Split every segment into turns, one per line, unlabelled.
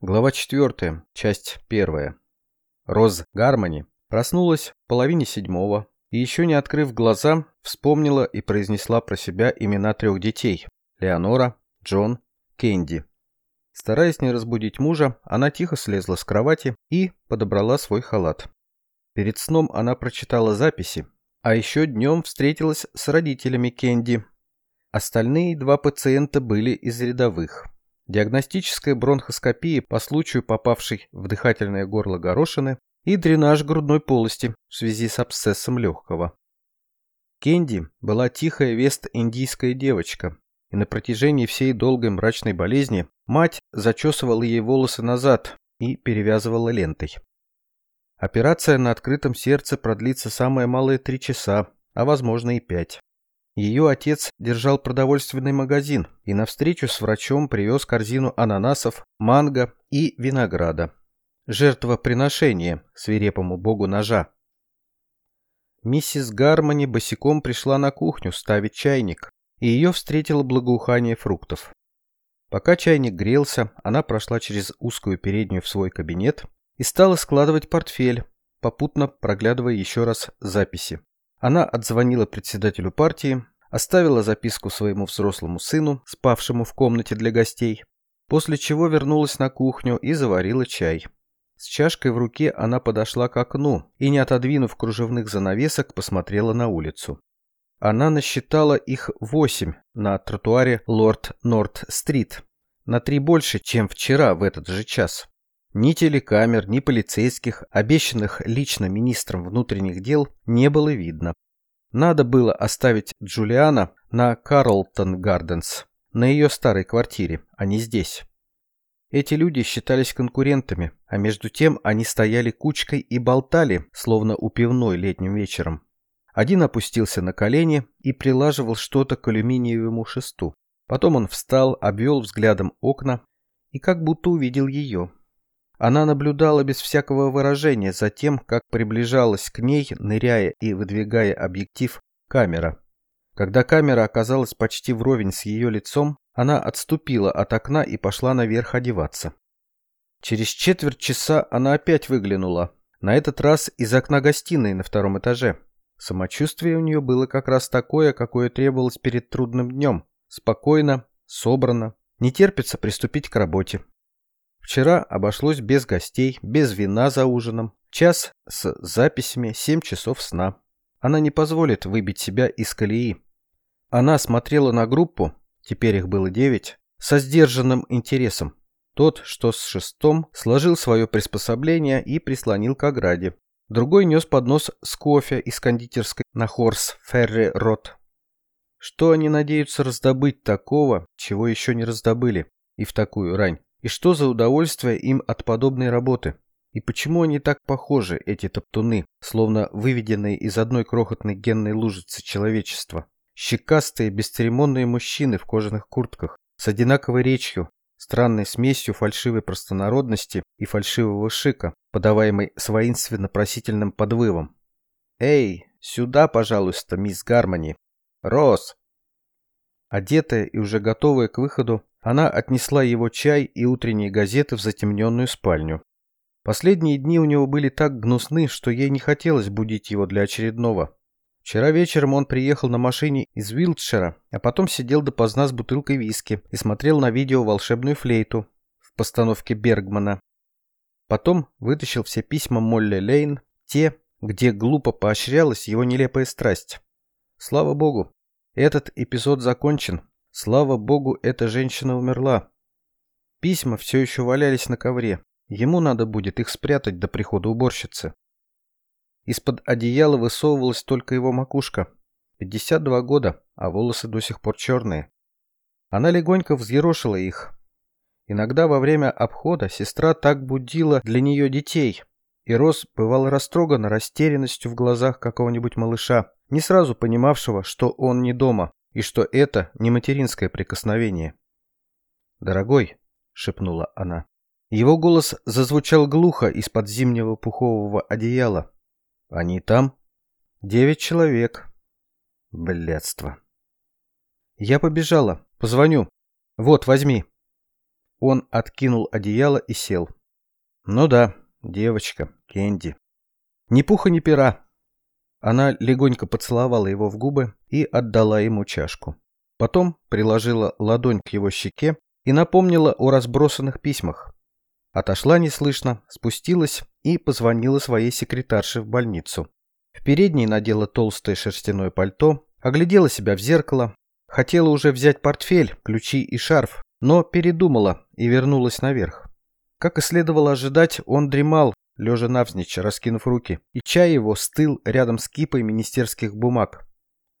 Глава 4, часть 1. Роз Гармони проснулась в половине седьмого и, еще не открыв глаза, вспомнила и произнесла про себя имена трех детей – Леонора, Джон, Кенди. Стараясь не разбудить мужа, она тихо слезла с кровати и подобрала свой халат. Перед сном она прочитала записи, а еще днем встретилась с родителями Кенди. Остальные два пациента были из рядовых – диагностическая бронхоскопия по случаю попавшей в дыхательное горло горошины и дренаж грудной полости в связи с абсцессом легкого. Кенди была тихая вест-индийская девочка, и на протяжении всей долгой мрачной болезни мать зачесывала ей волосы назад и перевязывала лентой. Операция на открытом сердце продлится самое малое три часа, а возможно и пять. Ее отец держал продовольственный магазин и на встречу с врачом привез корзину ананасов, манго и винограда. Жертвоприношение свирепому богу ножа. Миссис Гармони босиком пришла на кухню ставить чайник, и ее встретило благоухание фруктов. Пока чайник грелся, она прошла через узкую переднюю в свой кабинет и стала складывать портфель, попутно проглядывая еще раз записи. Она отзвонила председателю партии, оставила записку своему взрослому сыну, спавшему в комнате для гостей, после чего вернулась на кухню и заварила чай. С чашкой в руке она подошла к окну и, не отодвинув кружевных занавесок, посмотрела на улицу. Она насчитала их восемь на тротуаре Лорд Норт-стрит, на три больше, чем вчера в этот же час. Ни телекамер, ни полицейских, обещанных лично министром внутренних дел, не было видно. Надо было оставить Джулиана на Карлтон Гарденс, на ее старой квартире, а не здесь. Эти люди считались конкурентами, а между тем они стояли кучкой и болтали, словно у пивной летним вечером. Один опустился на колени и прилаживал что-то к алюминиевому шесту. Потом он встал, обвел взглядом окна и как будто увидел ее. Она наблюдала без всякого выражения за тем, как приближалась к ней, ныряя и выдвигая объектив, камера. Когда камера оказалась почти вровень с ее лицом, она отступила от окна и пошла наверх одеваться. Через четверть часа она опять выглянула, на этот раз из окна гостиной на втором этаже. Самочувствие у нее было как раз такое, какое требовалось перед трудным днем. Спокойно, собрано, не терпится приступить к работе. Вчера обошлось без гостей, без вина за ужином, час с записями, семь часов сна. Она не позволит выбить себя из колеи. Она смотрела на группу, теперь их было девять, со сдержанным интересом. Тот, что с шестом, сложил свое приспособление и прислонил к ограде. Другой нес поднос с кофе из кондитерской на Хорс Ферри Рот. Что они надеются раздобыть такого, чего еще не раздобыли, и в такую рань? И что за удовольствие им от подобной работы? И почему они так похожи, эти топтуны, словно выведенные из одной крохотной генной лужицы человечества? Щекастые, бесцеремонные мужчины в кожаных куртках, с одинаковой речью, странной смесью фальшивой простонародности и фальшивого шика, подаваемой с воинственно-просительным подвывом. «Эй, сюда, пожалуйста, мисс Гармони! Рос!» Одетая и уже готовая к выходу, она отнесла его чай и утренние газеты в затемненную спальню. Последние дни у него были так гнусны, что ей не хотелось будить его для очередного. Вчера вечером он приехал на машине из Вилтшира, а потом сидел допоздна с бутылкой виски и смотрел на видео волшебную флейту в постановке Бергмана. Потом вытащил все письма Молли Лейн, те, где глупо поощрялась его нелепая страсть. Слава богу, этот эпизод закончен, Слава богу, эта женщина умерла. Письма все еще валялись на ковре. Ему надо будет их спрятать до прихода уборщицы. Из-под одеяла высовывалась только его макушка. 52 года, а волосы до сих пор черные. Она легонько взъерошила их. Иногда во время обхода сестра так будила для нее детей, и Рос бывал растрогана растерянностью в глазах какого-нибудь малыша, не сразу понимавшего, что он не дома и что это не материнское прикосновение. «Дорогой», — шепнула она. Его голос зазвучал глухо из-под зимнего пухового одеяла. «Они там?» «Девять человек». Блядство. «Я побежала. Позвоню. Вот, возьми». Он откинул одеяло и сел. Ну да, девочка, Кенди. Ни пуха, ни пера. Она легонько поцеловала его в губы и отдала ему чашку. Потом приложила ладонь к его щеке и напомнила о разбросанных письмах. Отошла неслышно, спустилась и позвонила своей секретарше в больницу. В передней надела толстое шерстяное пальто, оглядела себя в зеркало, хотела уже взять портфель, ключи и шарф, но передумала и вернулась наверх. Как и следовало ожидать, он дремал, лежа навзничь, раскинув руки, и чай его стыл рядом с кипой министерских бумаг.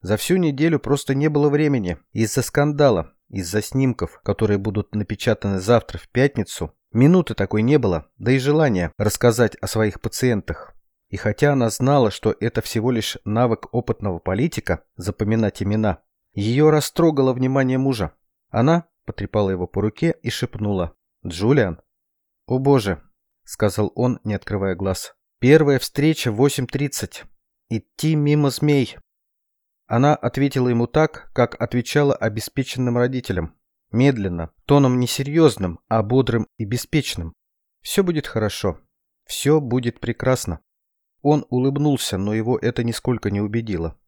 За всю неделю просто не было времени. Из-за скандала, из-за снимков, которые будут напечатаны завтра в пятницу, минуты такой не было, да и желания рассказать о своих пациентах. И хотя она знала, что это всего лишь навык опытного политика запоминать имена, ее растрогало внимание мужа. Она потрепала его по руке и шепнула «Джулиан». «О боже», — сказал он, не открывая глаз. «Первая встреча в 8.30. Идти мимо змей». Она ответила ему так, как отвечала обеспеченным родителям. Медленно, тоном не серьезным, а бодрым и беспечным. «Все будет хорошо. Все будет прекрасно». Он улыбнулся, но его это нисколько не убедило.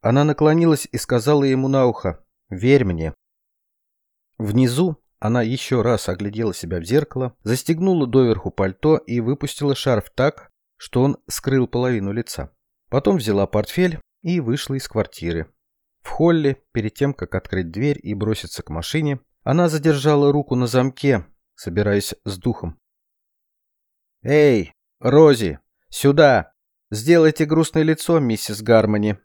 Она наклонилась и сказала ему на ухо «Верь мне». Внизу она еще раз оглядела себя в зеркало, застегнула доверху пальто и выпустила шарф так, что он скрыл половину лица. Потом взяла портфель и вышла из квартиры. В холле, перед тем, как открыть дверь и броситься к машине, она задержала руку на замке, собираясь с духом. «Эй, Рози, сюда! Сделайте грустное лицо, миссис Гармони!»